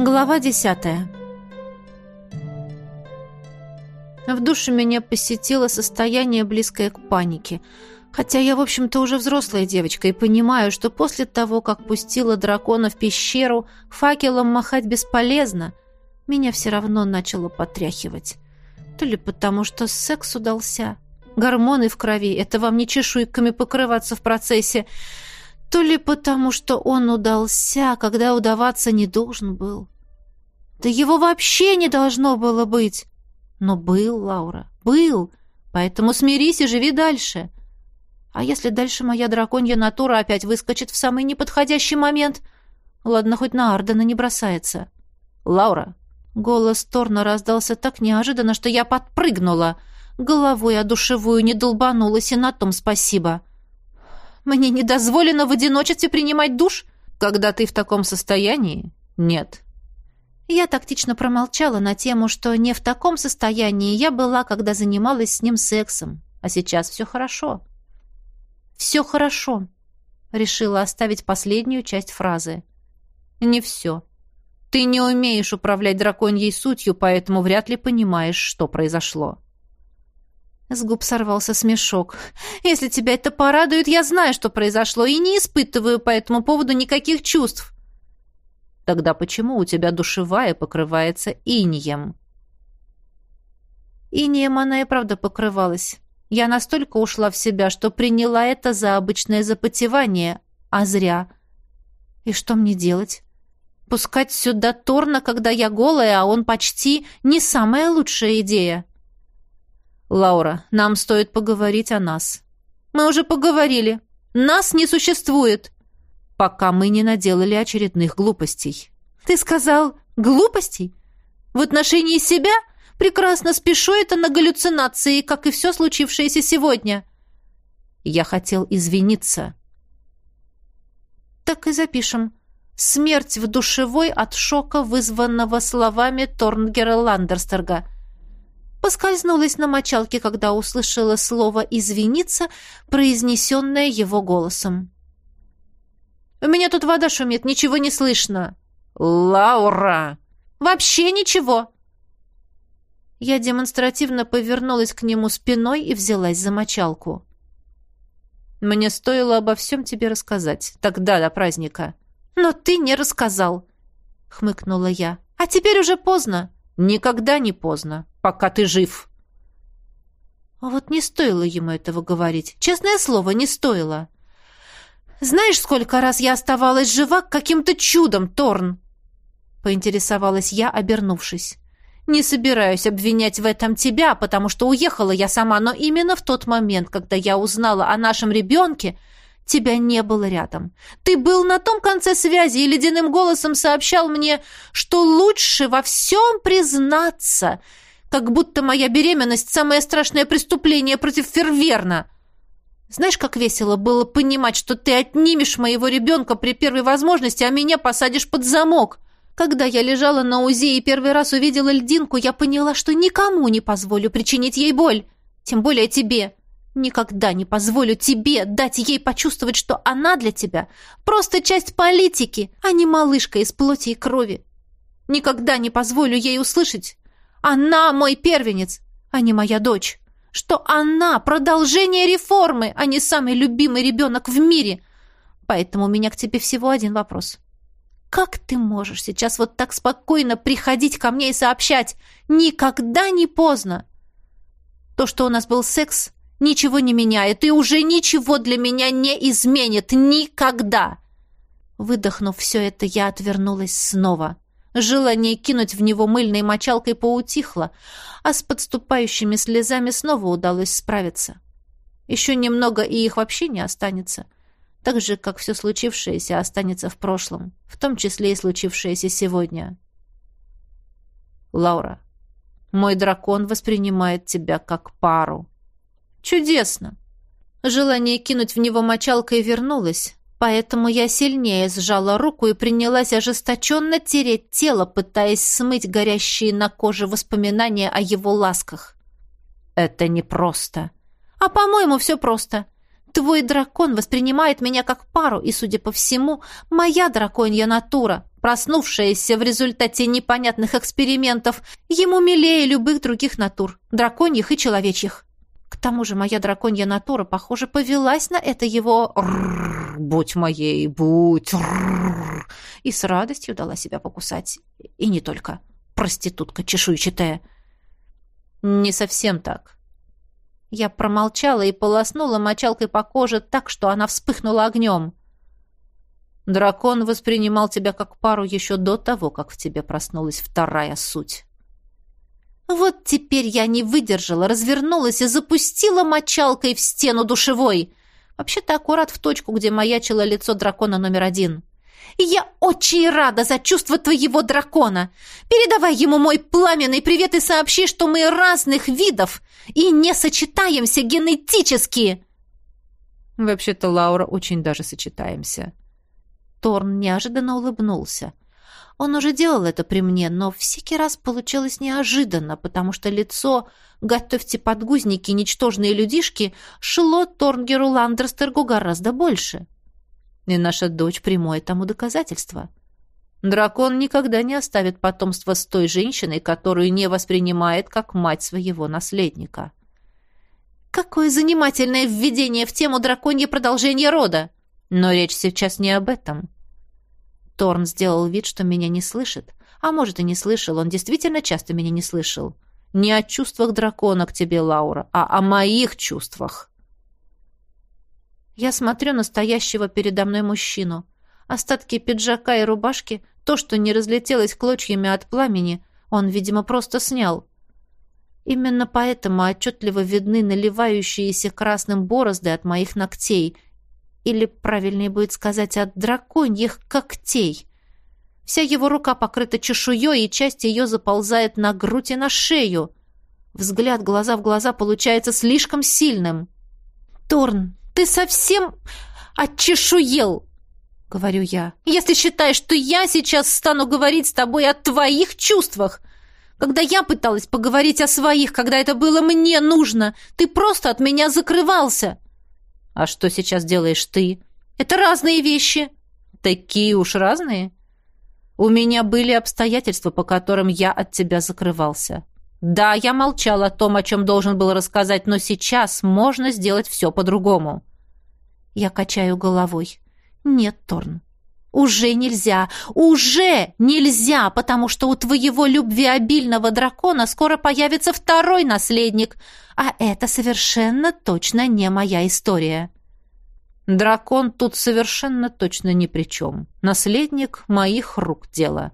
Глава десятая. В душе меня посетило состояние, близкое к панике. Хотя я, в общем-то, уже взрослая девочка и понимаю, что после того, как пустила дракона в пещеру, факелом махать бесполезно, меня все равно начало потряхивать. То ли потому, что секс удался, гормоны в крови, это вам не чешуйками покрываться в процессе, то ли потому, что он удался, когда удаваться не должен был. Да его вообще не должно было быть. Но был, Лаура, был. Поэтому смирись и живи дальше. А если дальше моя драконья натура опять выскочит в самый неподходящий момент? Ладно, хоть на Ардена не бросается. Лаура. Голос Торна раздался так неожиданно, что я подпрыгнула. Головой о душевую не долбанулась, и на том спасибо. Мне не дозволено в одиночестве принимать душ? Когда ты в таком состоянии? Нет. Я тактично промолчала на тему, что не в таком состоянии я была, когда занималась с ним сексом. А сейчас все хорошо. «Все хорошо», — решила оставить последнюю часть фразы. «Не все. Ты не умеешь управлять драконьей сутью, поэтому вряд ли понимаешь, что произошло». С губ сорвался смешок. «Если тебя это порадует, я знаю, что произошло, и не испытываю по этому поводу никаких чувств. Тогда почему у тебя душевая покрывается инеем? Инеем она и правда покрывалась. Я настолько ушла в себя, что приняла это за обычное запотевание, а зря. И что мне делать? Пускать сюда Торна, когда я голая, а он почти не самая лучшая идея. Лаура, нам стоит поговорить о нас. Мы уже поговорили. Нас не существует пока мы не наделали очередных глупостей. Ты сказал глупостей? В отношении себя? Прекрасно спешу это на галлюцинации, как и все случившееся сегодня. Я хотел извиниться. Так и запишем. Смерть в душевой от шока, вызванного словами Торнгера Ландерстерга. Поскользнулась на мочалке, когда услышала слово «извиниться», произнесенное его голосом. У меня тут вода шумит, ничего не слышно. Лаура! Вообще ничего. Я демонстративно повернулась к нему спиной и взялась за мочалку. Мне стоило обо всем тебе рассказать. Тогда, до праздника. Но ты не рассказал, хмыкнула я. А теперь уже поздно. Никогда не поздно, пока ты жив. А вот не стоило ему этого говорить. Честное слово, не стоило. Знаешь, сколько раз я оставалась жива каким-то чудом, Торн?» Поинтересовалась я, обернувшись. «Не собираюсь обвинять в этом тебя, потому что уехала я сама, но именно в тот момент, когда я узнала о нашем ребенке, тебя не было рядом. Ты был на том конце связи и ледяным голосом сообщал мне, что лучше во всем признаться, как будто моя беременность — самое страшное преступление против Ферверна». Знаешь, как весело было понимать, что ты отнимешь моего ребенка при первой возможности, а меня посадишь под замок. Когда я лежала на УЗИ и первый раз увидела льдинку, я поняла, что никому не позволю причинить ей боль. Тем более тебе. Никогда не позволю тебе дать ей почувствовать, что она для тебя просто часть политики, а не малышка из плоти и крови. Никогда не позволю ей услышать. Она мой первенец, а не моя дочь что она продолжение реформы, а не самый любимый ребенок в мире. Поэтому у меня к тебе всего один вопрос. Как ты можешь сейчас вот так спокойно приходить ко мне и сообщать? Никогда не поздно. То, что у нас был секс, ничего не меняет и уже ничего для меня не изменит. Никогда. Выдохнув все это, я отвернулась снова. Желание кинуть в него мыльной мочалкой поутихло, а с подступающими слезами снова удалось справиться. Еще немного, и их вообще не останется. Так же, как все случившееся останется в прошлом, в том числе и случившееся сегодня. Лаура, мой дракон воспринимает тебя как пару. Чудесно! Желание кинуть в него мочалкой вернулось, Поэтому я сильнее сжала руку и принялась ожесточенно тереть тело, пытаясь смыть горящие на коже воспоминания о его ласках. «Это непросто». «А, по-моему, все просто. Твой дракон воспринимает меня как пару, и, судя по всему, моя драконья натура, проснувшаяся в результате непонятных экспериментов, ему милее любых других натур, драконьих и человечьих. Тому же моя драконья натура, похоже, повелась на это его «будь моей, будь» и с радостью дала себя покусать. И не только. Проститутка чешуйчатая. Не совсем так. Я промолчала и полоснула мочалкой по коже так, что она вспыхнула огнем. Дракон воспринимал тебя как пару еще до того, как в тебе проснулась вторая суть. Вот теперь я не выдержала, развернулась и запустила мочалкой в стену душевой. Вообще-то аккурат в точку, где маячило лицо дракона номер один. Я очень рада за чувство твоего дракона. Передавай ему мой пламенный привет и сообщи, что мы разных видов и не сочетаемся генетически. Вообще-то, Лаура, очень даже сочетаемся. Торн неожиданно улыбнулся. Он уже делал это при мне, но всякий раз получилось неожиданно, потому что лицо «Готовьте подгузники, ничтожные людишки» шло Торнгеру Ландерстергу гораздо больше. — и наша дочь прямое тому доказательство. Дракон никогда не оставит потомство с той женщиной, которую не воспринимает как мать своего наследника. Какое занимательное введение в тему драконье продолжение рода! Но речь сейчас не об этом. Торн сделал вид, что меня не слышит. А может, и не слышал, он действительно часто меня не слышал. Не о чувствах дракона к тебе, Лаура, а о моих чувствах. Я смотрю на стоящего передо мной мужчину. Остатки пиджака и рубашки, то, что не разлетелось клочьями от пламени, он, видимо, просто снял. Именно поэтому отчетливо видны наливающиеся красным борозды от моих ногтей. Или, правильнее будет сказать, от драконьих когтей. Вся его рука покрыта чешуей, и часть ее заползает на грудь и на шею. Взгляд глаза в глаза получается слишком сильным. «Торн, ты совсем отчешуел!» — говорю я. «Если считаешь, что я сейчас стану говорить с тобой о твоих чувствах, когда я пыталась поговорить о своих, когда это было мне нужно, ты просто от меня закрывался!» «А что сейчас делаешь ты?» «Это разные вещи!» «Такие уж разные!» «У меня были обстоятельства, по которым я от тебя закрывался. Да, я молчал о том, о чем должен был рассказать, но сейчас можно сделать все по-другому. Я качаю головой. Нет, Торн. Уже нельзя, уже нельзя, потому что у твоего любвеобильного дракона скоро появится второй наследник, а это совершенно точно не моя история. Дракон тут совершенно точно ни при чем. Наследник моих рук дело.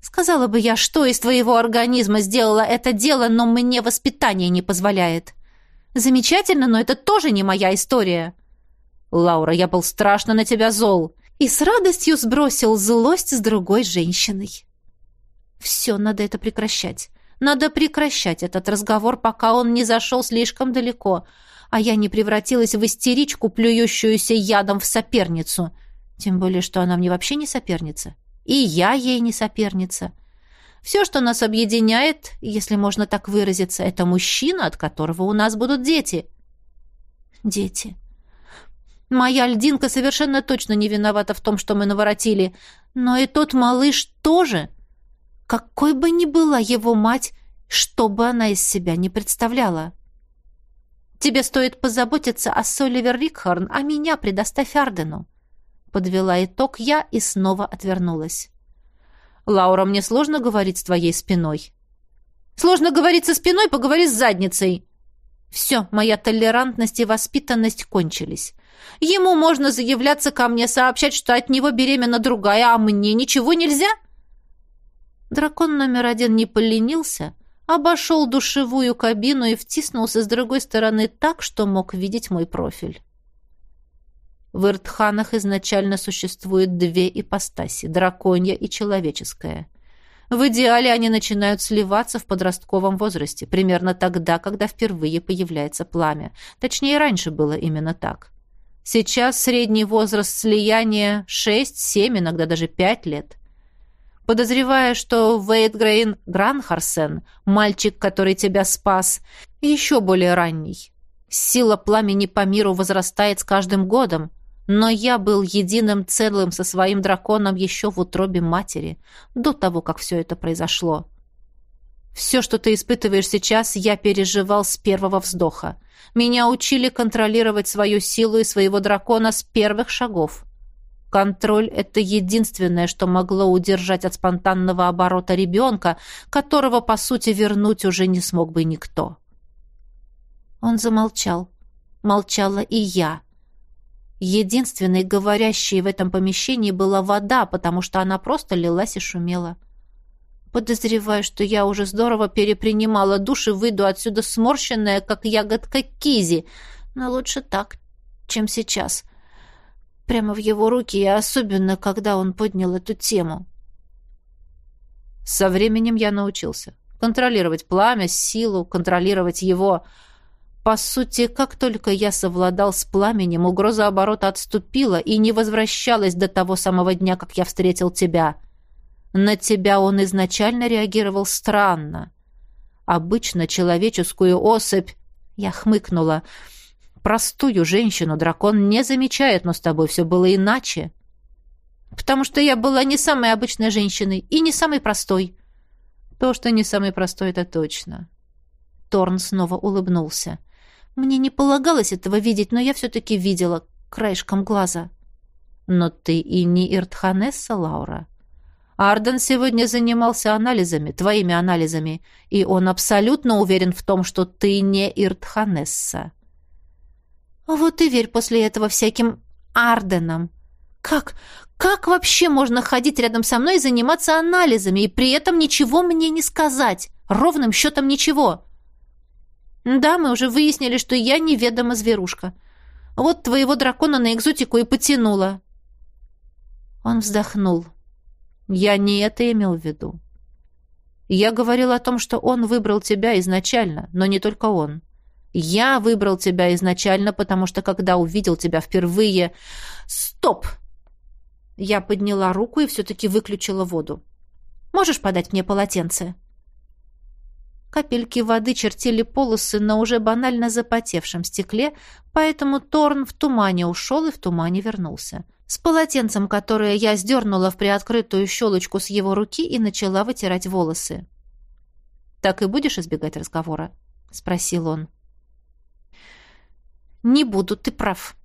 Сказала бы я, что из твоего организма сделала это дело, но мне воспитание не позволяет. Замечательно, но это тоже не моя история. Лаура, я был страшно на тебя зол и с радостью сбросил злость с другой женщиной. Все, надо это прекращать. Надо прекращать этот разговор, пока он не зашел слишком далеко, а я не превратилась в истеричку, плюющуюся ядом в соперницу. Тем более, что она мне вообще не соперница. И я ей не соперница. Все, что нас объединяет, если можно так выразиться, это мужчина, от которого у нас будут дети. Дети. Моя льдинка совершенно точно не виновата в том, что мы наворотили. Но и тот малыш тоже. Какой бы ни была его мать, что бы она из себя не представляла. Тебе стоит позаботиться о Соливер Рикхорн, а меня предоставь Ардену. Подвела итог я и снова отвернулась. «Лаура, мне сложно говорить с твоей спиной». «Сложно говорить со спиной, поговори с задницей». «Все, моя толерантность и воспитанность кончились. Ему можно заявляться ко мне, сообщать, что от него беременна другая, а мне ничего нельзя?» Дракон номер один не поленился, обошел душевую кабину и втиснулся с другой стороны так, что мог видеть мой профиль. В Иртханах изначально существует две ипостаси – драконья и человеческая. В идеале они начинают сливаться в подростковом возрасте, примерно тогда, когда впервые появляется пламя. Точнее, раньше было именно так. Сейчас средний возраст слияния 6-7, иногда даже 5 лет. Подозревая, что Вейтгрейн Гранхарсен, мальчик, который тебя спас, еще более ранний. Сила пламени по миру возрастает с каждым годом, но я был единым целым со своим драконом еще в утробе матери, до того, как все это произошло. Все, что ты испытываешь сейчас, я переживал с первого вздоха. Меня учили контролировать свою силу и своего дракона с первых шагов. Контроль — это единственное, что могло удержать от спонтанного оборота ребенка, которого, по сути, вернуть уже не смог бы никто. Он замолчал. Молчала и я. Единственной говорящей в этом помещении была вода, потому что она просто лилась и шумела. Подозреваю, что я уже здорово перепринимала душ и выйду отсюда сморщенная, как ягодка кизи, но лучше так, чем сейчас — прямо в его руки, и особенно, когда он поднял эту тему. Со временем я научился. Контролировать пламя, силу, контролировать его. По сути, как только я совладал с пламенем, угроза оборота отступила и не возвращалась до того самого дня, как я встретил тебя. На тебя он изначально реагировал странно. Обычно человеческую особь... Я хмыкнула — Простую женщину дракон не замечает, но с тобой все было иначе. Потому что я была не самой обычной женщиной и не самой простой. То, что не самый простой, это точно. Торн снова улыбнулся. Мне не полагалось этого видеть, но я все-таки видела краешком глаза. Но ты и не Иртханесса, Лаура. Арден сегодня занимался анализами, твоими анализами, и он абсолютно уверен в том, что ты не Иртханесса. А вот и верь после этого всяким Арденам. Как, как вообще можно ходить рядом со мной и заниматься анализами, и при этом ничего мне не сказать? Ровным счетом ничего. Да, мы уже выяснили, что я неведома зверушка. Вот твоего дракона на экзотику и потянула. Он вздохнул. Я не это имел в виду. Я говорил о том, что он выбрал тебя изначально, но не только он. Я выбрал тебя изначально, потому что когда увидел тебя впервые... Стоп! Я подняла руку и все-таки выключила воду. Можешь подать мне полотенце?» Капельки воды чертили полосы на уже банально запотевшем стекле, поэтому Торн в тумане ушел и в тумане вернулся. С полотенцем, которое я сдернула в приоткрытую щелочку с его руки и начала вытирать волосы. «Так и будешь избегать разговора?» — спросил он. «Не буду, ты прав».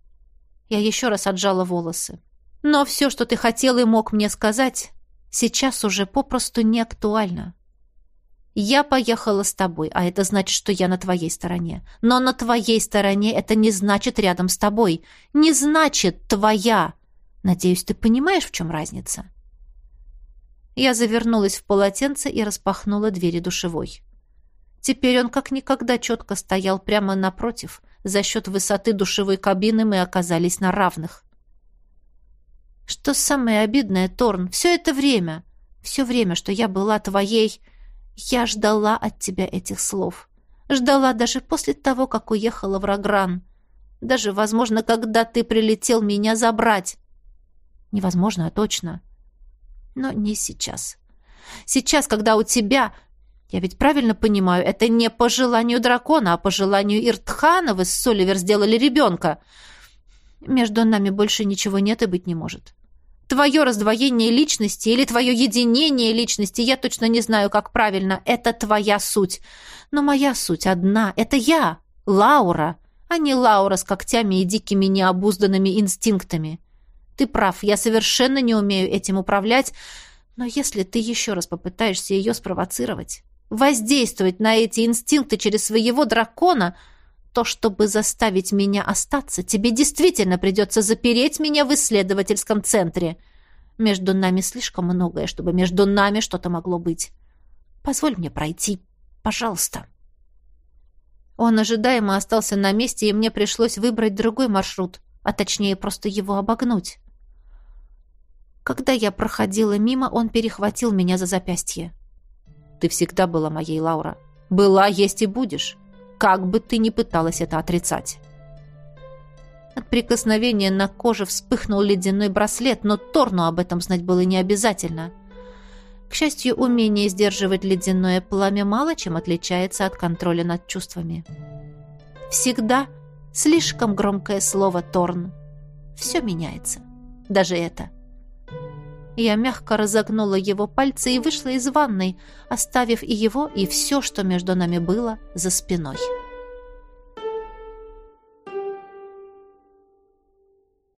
Я еще раз отжала волосы. «Но все, что ты хотел и мог мне сказать, сейчас уже попросту не актуально. Я поехала с тобой, а это значит, что я на твоей стороне. Но на твоей стороне это не значит рядом с тобой. Не значит твоя. Надеюсь, ты понимаешь, в чем разница?» Я завернулась в полотенце и распахнула двери душевой. Теперь он как никогда четко стоял прямо напротив. За счет высоты душевой кабины мы оказались на равных. Что самое обидное, Торн, все это время, все время, что я была твоей, я ждала от тебя этих слов. Ждала даже после того, как уехала в Рагран. Даже, возможно, когда ты прилетел меня забрать. Невозможно, а точно. Но не сейчас. Сейчас, когда у тебя я ведь правильно понимаю, это не по желанию дракона, а по желанию Иртхана вы с Соливер сделали ребенка. Между нами больше ничего нет и быть не может. Твое раздвоение личности или твое единение личности, я точно не знаю, как правильно, это твоя суть. Но моя суть одна — это я, Лаура, а не Лаура с когтями и дикими необузданными инстинктами. Ты прав, я совершенно не умею этим управлять, но если ты еще раз попытаешься ее спровоцировать, воздействовать на эти инстинкты через своего дракона, то, чтобы заставить меня остаться, тебе действительно придется запереть меня в исследовательском центре. Между нами слишком многое, чтобы между нами что-то могло быть. Позволь мне пройти, пожалуйста. Он ожидаемо остался на месте, и мне пришлось выбрать другой маршрут, а точнее просто его обогнуть. Когда я проходила мимо, он перехватил меня за запястье. Ты всегда была моей, Лаура. Была, есть и будешь. Как бы ты ни пыталась это отрицать. От прикосновения на коже вспыхнул ледяной браслет, но Торну об этом знать было не обязательно. К счастью, умение сдерживать ледяное пламя мало чем отличается от контроля над чувствами. Всегда слишком громкое слово Торн. Все меняется. Даже это. Я мягко разогнула его пальцы и вышла из ванной, оставив и его, и все, что между нами было, за спиной.